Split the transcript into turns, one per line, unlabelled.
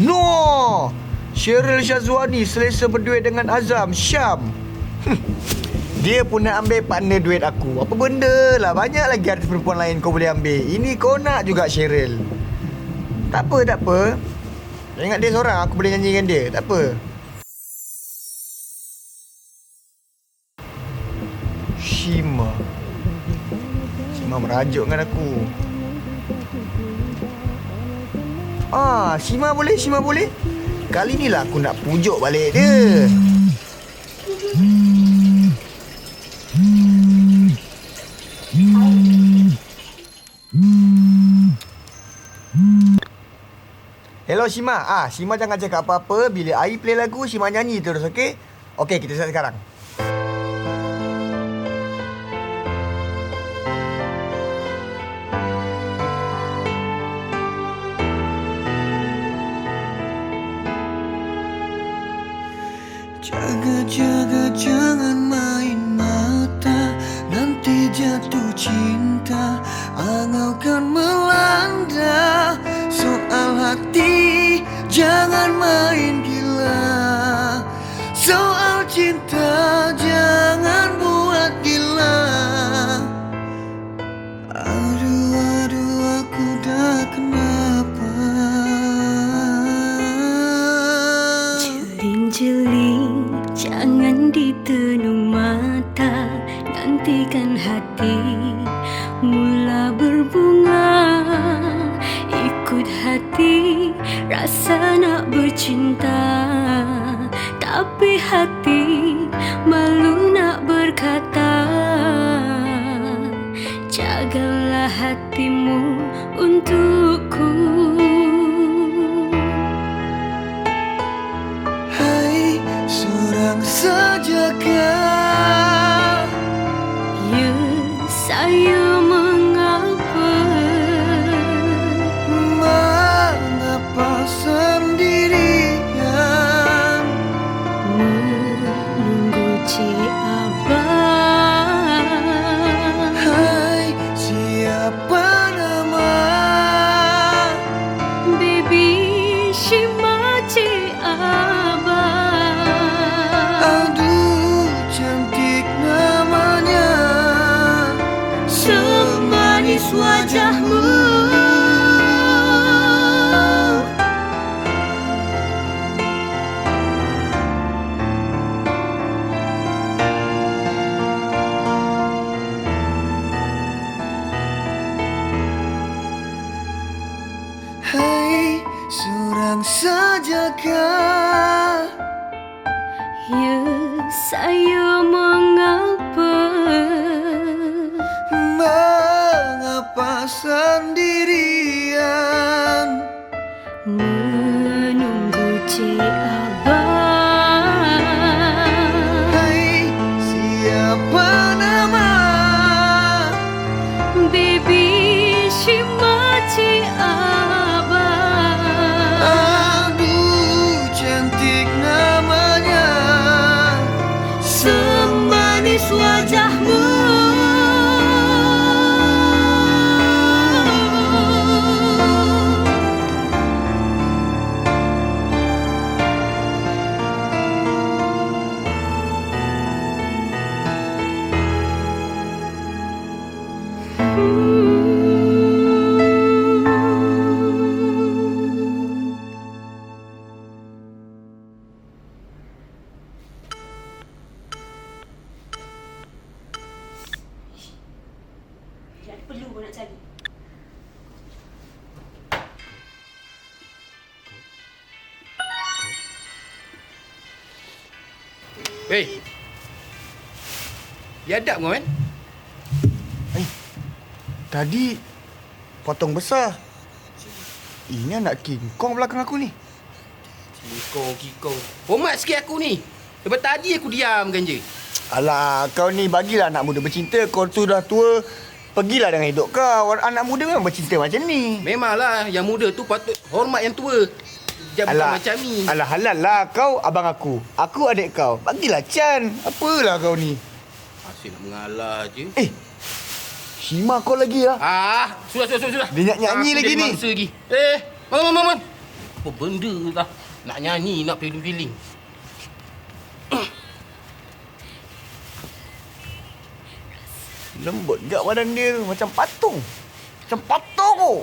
No! Cheryl Syazwani selesa berduet dengan Azam Syam. Hmm. Dia pun nak ambil partner duet aku. Apa benda lah. Banyak lagi artis perempuan lain kau boleh ambil. Ini kau nak juga Cheryl. Tak apa, tak apa. Ingat dia seorang aku boleh nyanyi dengan dia. Tak apa. Shima. Shima merajuk dengan aku. Ah, Shima boleh, Shima boleh. Kali ni lah aku nak pujuk balik dia. Hello Shima. Ah, Shima jangan cakap apa-apa. Bila Ai play lagu, Shima nyanyi terus, okey? Okey, kita start sekarang.
Jaga-jaga jangan main mata. Nanti jatuh cinta Angau kan melanda. Soal hati Jangan main
Nantikan hati. Mula berbunga Ikut hati, rasa nak bercinta Tapi hati malu nak berkata. Jagalah hatimu untukku.
Hai seorang saja
wajahmu
Hai seorang sajakah
Ya, saya
sendirian.
Menunggu Cik
Hei. Biadab kau kan?
Tadi potong besar. Ini anak King Kong belakang aku ni.
Kikau, kikau. Hormat sikit aku ni. Lepas tadi aku diamkan je.
Alah, kau ni bagilah anak muda bercinta. Kau tu dah tua. Pergilah dengan hidup kau. Anak muda memang bercinta macam ni.
Memanglah yang muda tu patut hormat yang tua. Jangan bukan macam ni.
Alah halal lah kau abang aku. Aku adik kau. Bagilah Chan. Apalah kau ni.
Asyik nak mengalah je.
Eh. Shima kau lagi lah.
Ah, sudah, sudah, sudah.
Dia nak nyanyi
Aku
lagi ni.
lagi. Eh, bangun, bangun, bangun. Apa benda lah. Nak nyanyi, nak feeling-feeling.
Lembut gak badan dia Macam patung Macam patung oh.